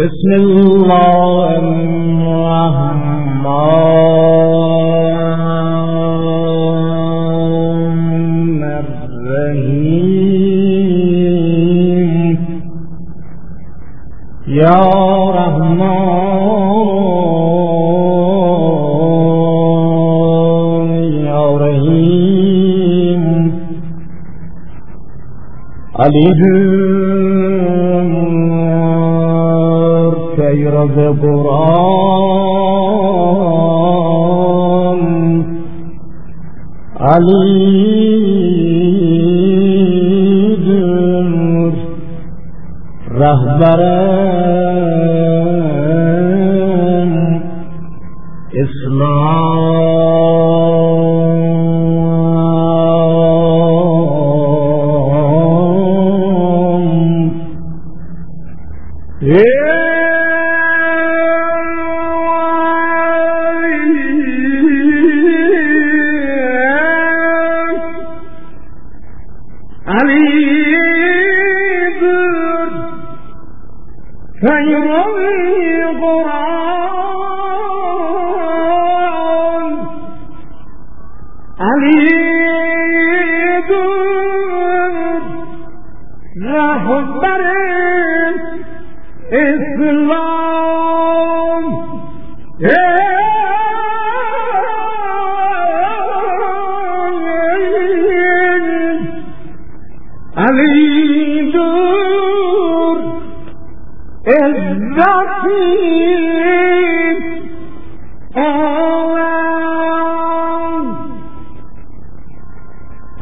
بسم الله الرحمن الرحيم. يا رحمن يا رحيم. علی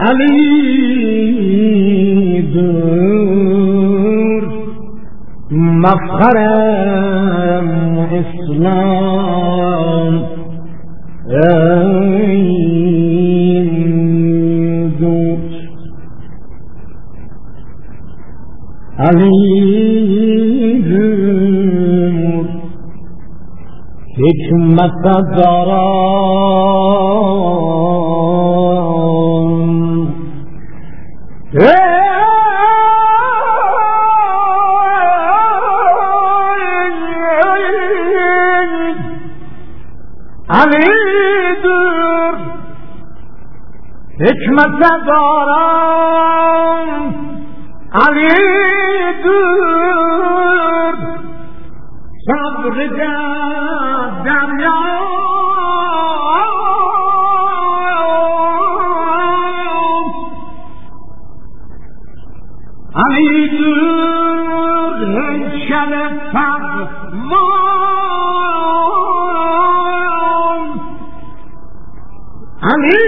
علیدر مفخرم إسلام. عیدر علیدر حکمت دارم حکمت دارم علی دور. صبر دریا. علی دور. هیکل فرمان. علی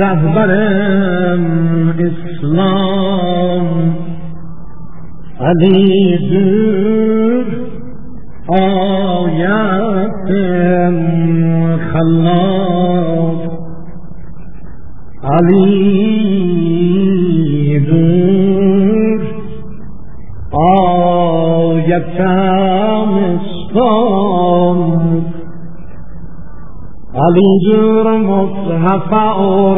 رهبرم اسلام. علی دور آیتم خلاق. علی دور آیتم اسلام. علی دور مصحف اورام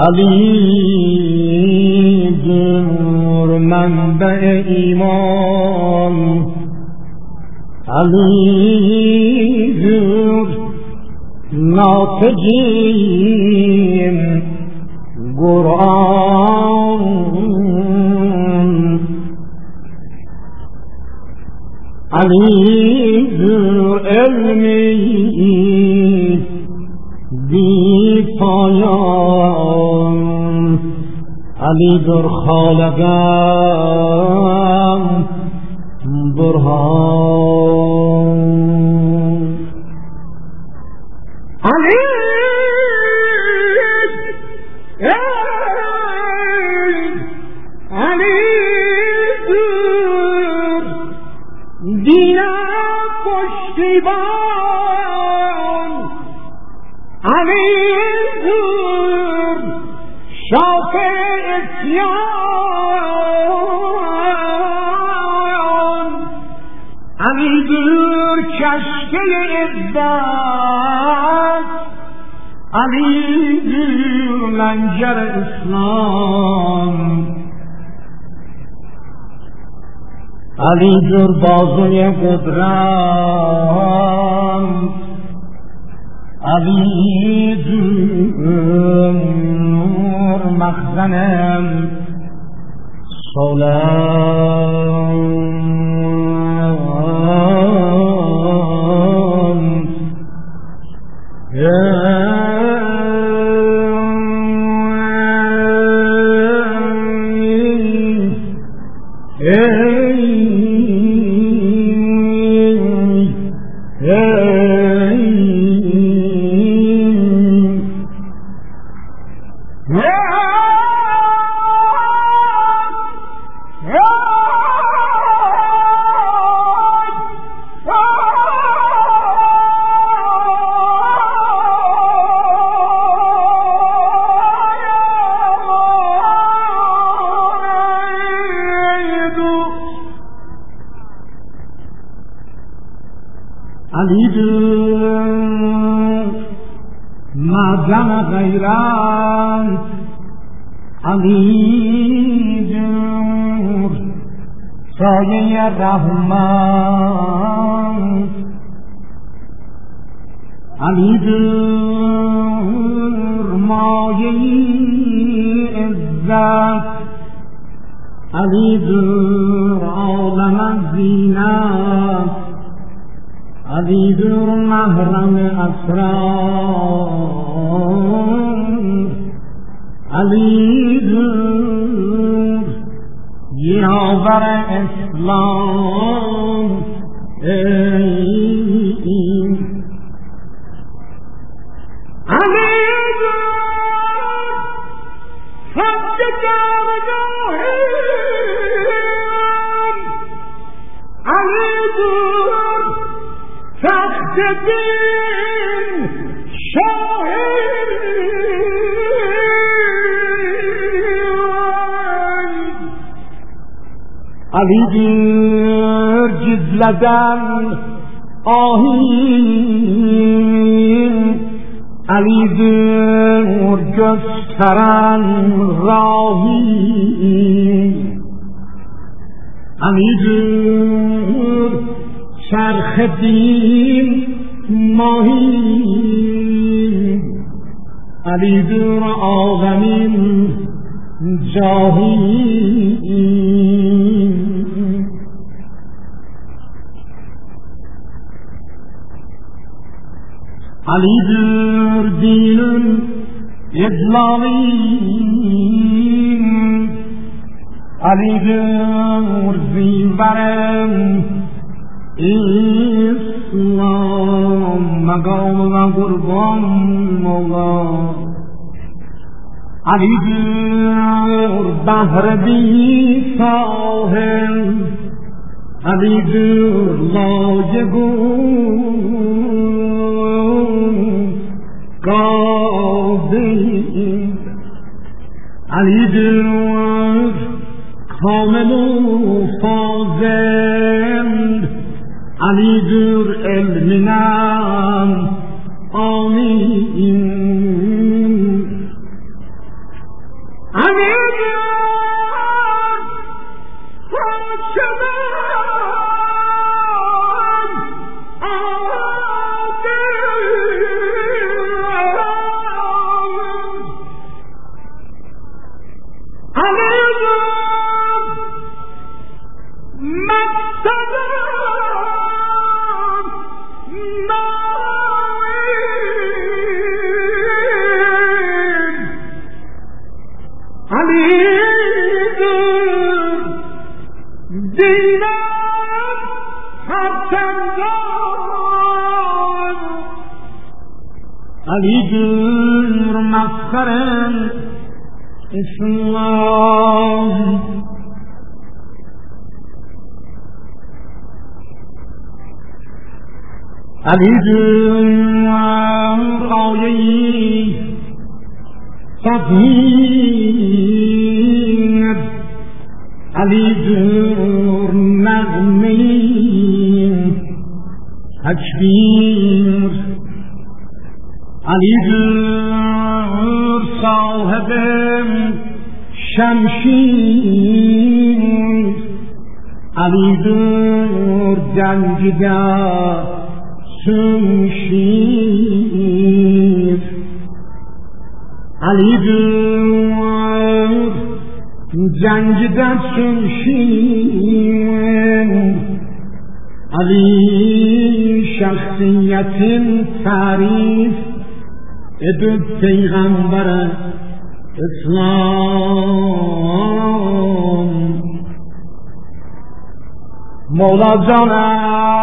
علی دور منبع ایمان علی دور ناتجیم قرآن علی دور علمی علی در خالقم برهان علی دور بازوی قدرت علی دور مخزنم سلام علی دور مدم غیرت علی دور سایه رحمت علی دور دور محرم اسرار. دور یاور اسلام علی دور سبت جاوداهیم علی دیر جزلدن آهین. علی دیر جسترن راهی علی چرخدیم ماهی. علی دور آغمین جاهی علی دور دین إدلاوي علی دور زين برم اسلام مقام و قربان مولا. علی دور بهر بی ساحل علی دور لایه گاده علی دور کامل و فاضل علی در علمنم آمین گیر آیه تطهیر علی گیر نغمه تکبیر علی دور صاحب شمشیر. علی دور دور جنگیگر شمشیر. علی شخصیت تعریف ادو پیغمبر اسلام. مولا جانم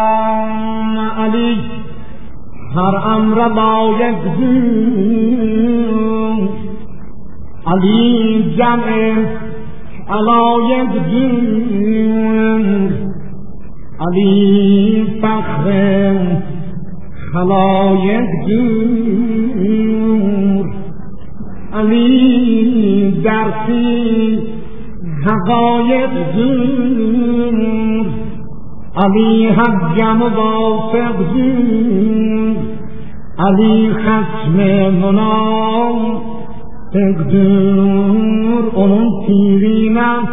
هر امر لایق بود علی جمع علایق بود علی فخر خلایق دور علی درسی حقایق دور علی حجم وافق دور علی ختم منام تک دور اونون پیرینم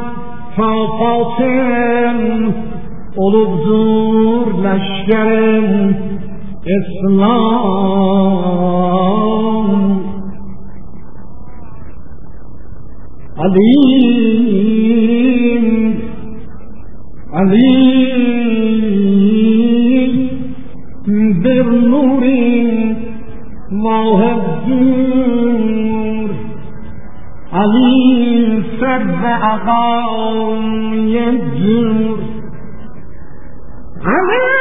تا فاطم اولوب دور لشگرم اسلام. علی yedur مجاهدین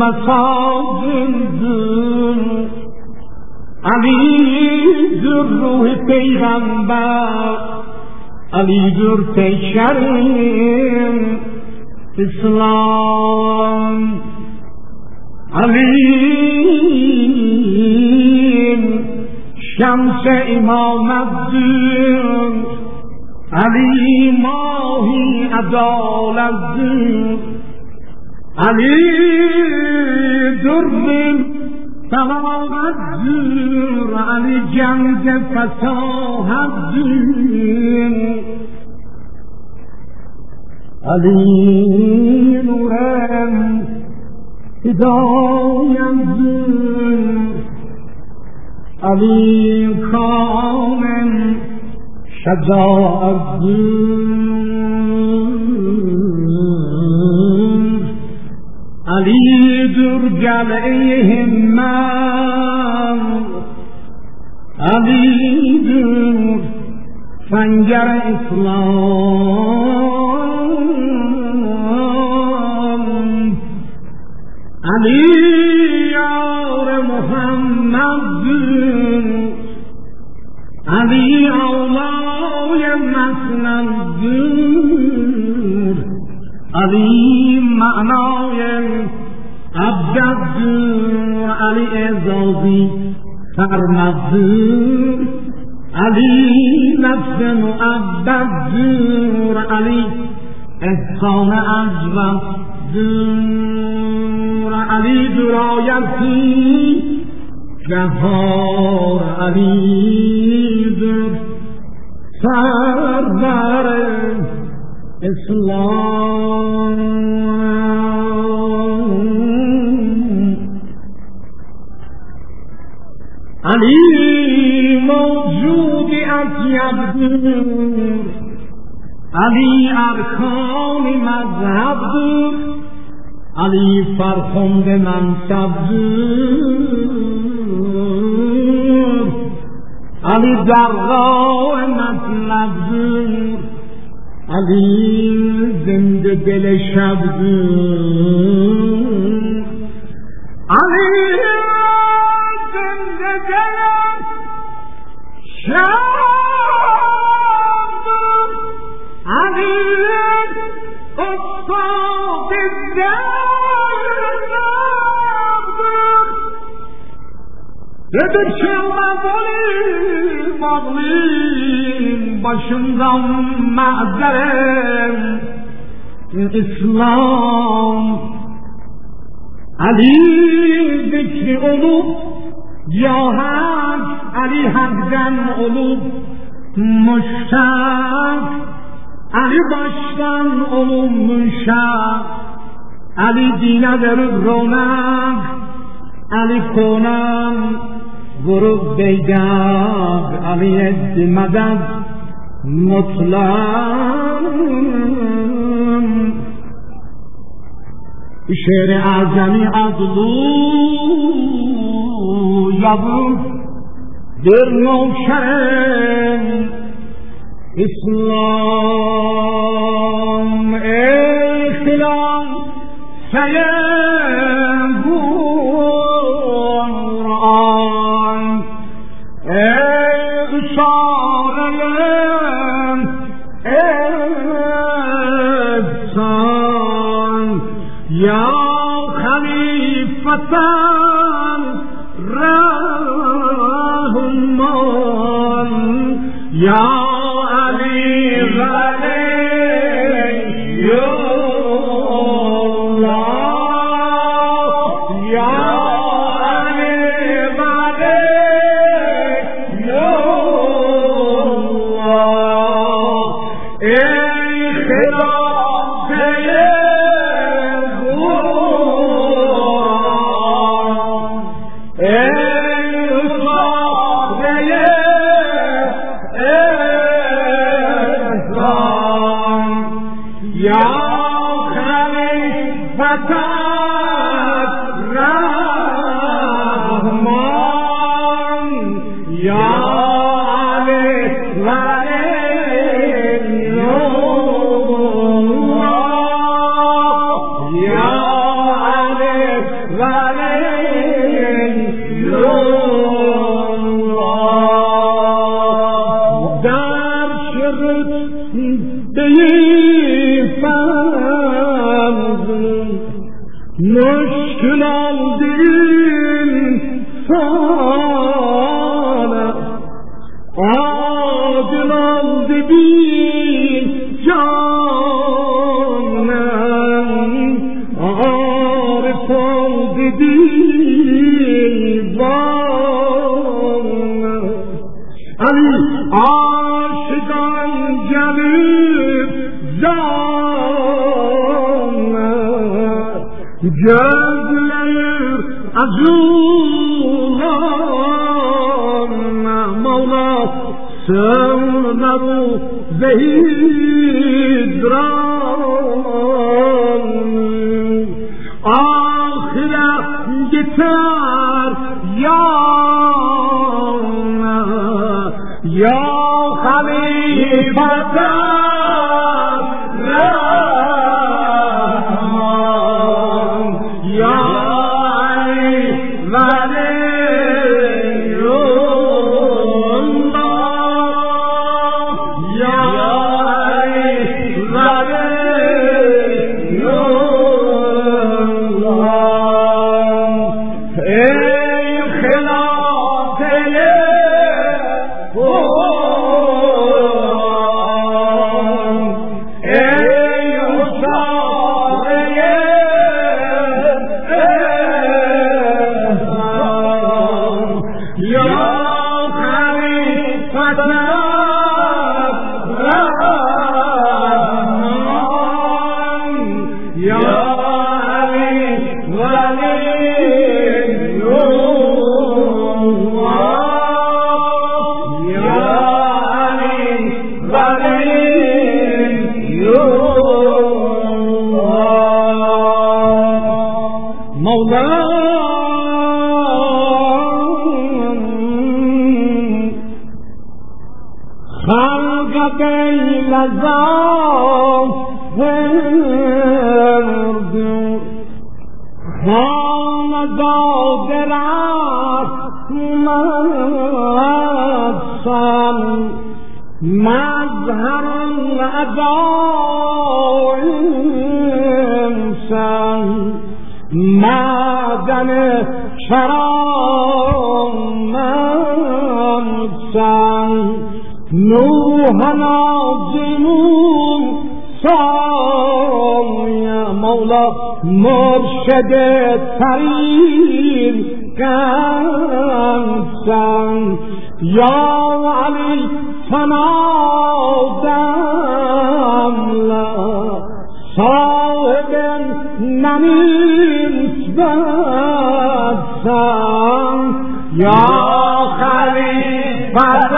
زید مساجد علی در روح پیغمبر علی در پیکریم اسلام علی شمس امام الدین علی ماهی عدالت علی درد بلاغت دور علی جنگ فساحت دین. علی نورم. هدایم دور علی کام شجاعت علی عليهم نار حديد خنجر إسلام علي علی اعزازی سرمزدور علی نفس معبد دور علی احسان اجوب دور علی درایتی. جهار علی دور سرور اسلام. علی موجودی اطیب دور. علی ارکان مذهب دور علی فرخند منصب دور علی درگاه مطلب دور علی زنده دل شب دور Dedim çılmadım ağlayayım başımdan mazerem İslam Ali zikri olup Yahat Ali Hak'den olup Müştak Ali baştan olunmuşak Ali dine verir ronak Ali konam vurup beydad Ali eddi meded mutlak şehri azami adlu yazıp bir nokşen İslam ihtilam علي فتان راهم يا Yeah. گتر یا یا خلیفت نوح نازمون سایا مولا مرشد ترین کنسن یا علی تنادم صاحب نمیز بدسم یا خلیفتم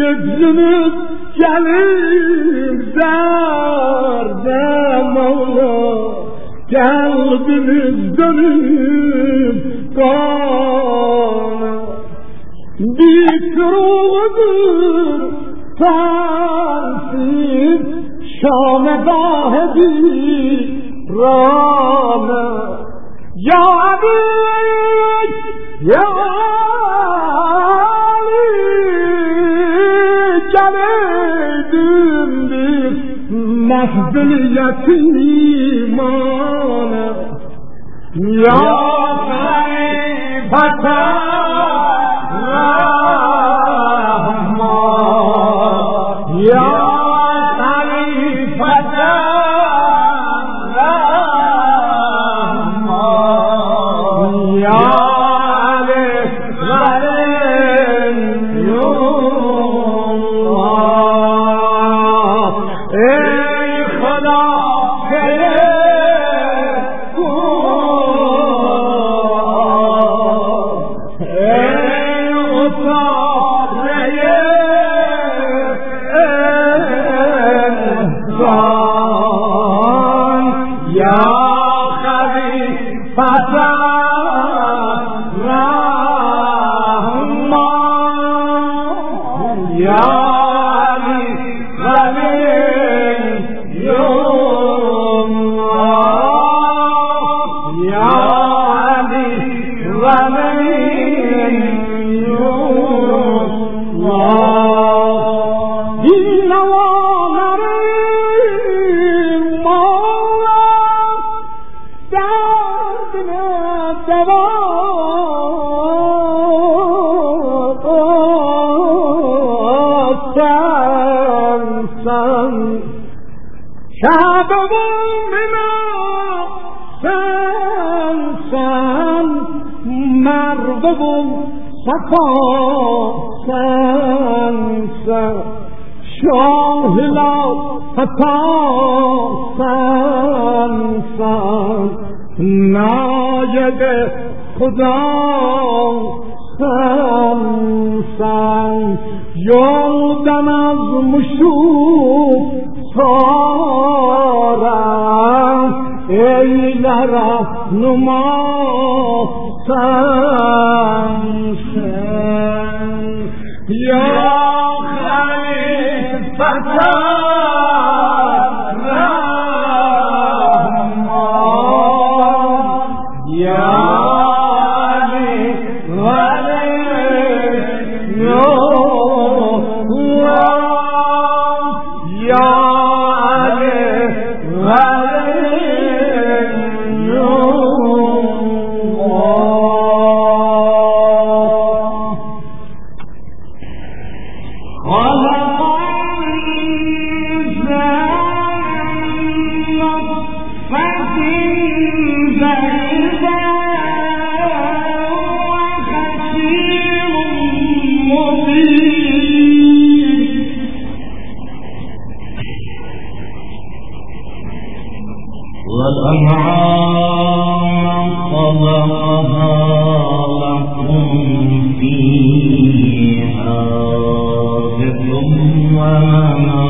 Gözümüz gelir derde Mevla Kalbimiz dönüp bana Bir ruhudur sensiz Şamegah bir محفل یتیمانه Oh. Mama.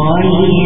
اور